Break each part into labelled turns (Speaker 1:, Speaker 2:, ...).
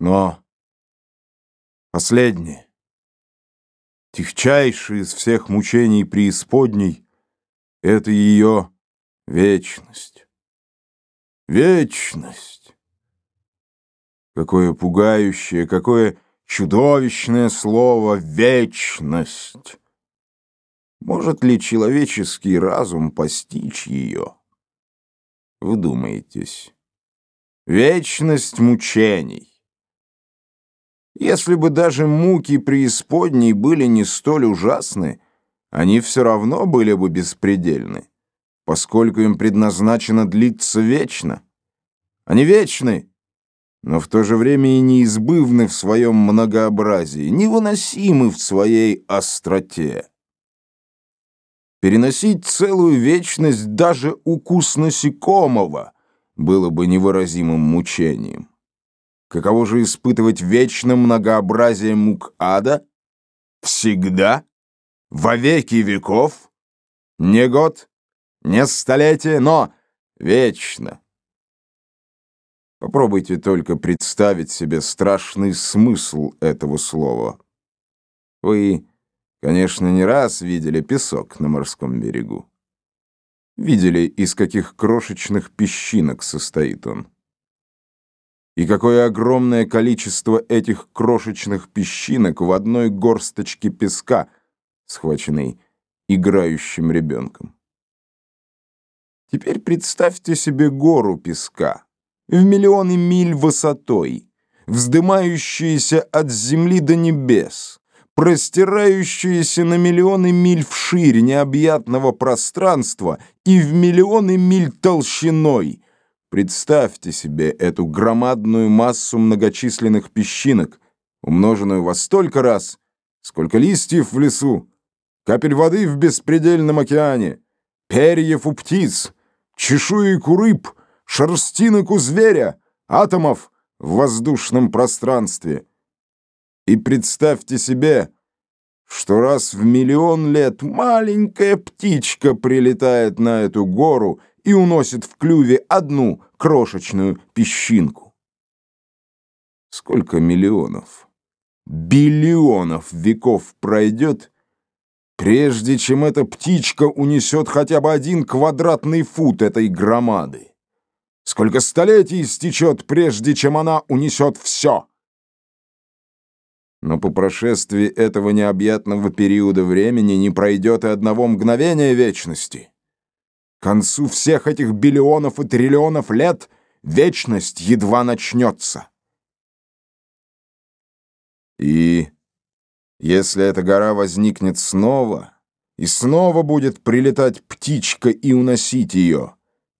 Speaker 1: Но последнее, тихчайшее из всех мучений преисподней, это ее вечность. Вечность! Какое пугающее, какое чудовищное слово «вечность». Может ли человеческий разум постичь ее? Вдумайтесь. Вечность мучений. Если бы даже муки преисподней были не столь ужасны, они все равно были бы беспредельны, поскольку им предназначено длиться вечно. Они вечны, но в то же время и неизбывны в своем многообразии, невыносимы в своей остроте. Переносить целую вечность даже укус насекомого было бы невыразимым мучением. Каково же испытывать вечное многообразие мук ада? Всегда? Во веки веков? Не год, не столетие, но вечно. Попробуйте только представить себе страшный смысл этого слова. Вы, конечно, не раз видели песок на морском берегу. Видели, из каких крошечных песчинок состоит он. И какое огромное количество этих крошечных песчинок в одной горсточке песка, схваченной играющим ребенком. Теперь представьте себе гору песка в миллионы миль высотой, вздымающиеся от земли до небес, простирающиеся на миллионы миль вширь необъятного пространства и в миллионы миль толщиной. Представьте себе эту громадную массу многочисленных песчинок, умноженную во столько раз, сколько листьев в лесу, капель воды в беспредельном океане, перьев у птиц, чешуек у рыб — шерстинок у зверя, атомов в воздушном пространстве. И представьте себе, что раз в миллион лет маленькая птичка прилетает на эту гору и уносит в клюве одну крошечную песчинку. Сколько миллионов, биллионов веков пройдет, прежде чем эта птичка унесет хотя бы один квадратный фут этой громады? Сколько столетий стечет, прежде чем она унесет все. Но по прошествии этого необъятного периода времени не пройдет и одного мгновения вечности. К концу всех этих биллионов и триллионов лет вечность едва начнется. И если эта гора возникнет снова, и снова будет прилетать птичка и уносить ее,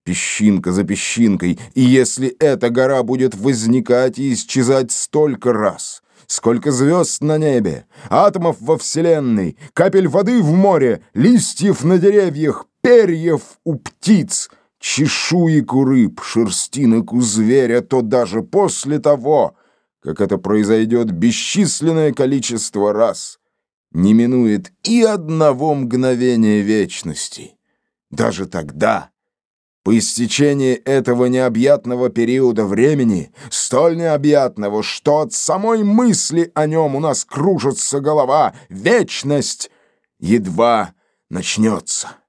Speaker 1: песчинка за песчинкой, и если эта гора будет возникать и исчезать столько раз, сколько звезд на небе, атомов во Вселенной, капель воды в море, листьев на деревьях, перьев у птиц, чешуек у рыб, шерстинок у зверя, то даже после того, как это произойдет бесчисленное количество раз, не минует и одного мгновения вечности. Даже тогда по истечении этого необъятного периода времени, столь необъятного, что от самой мысли о нем у нас кружится голова, вечность едва начнется.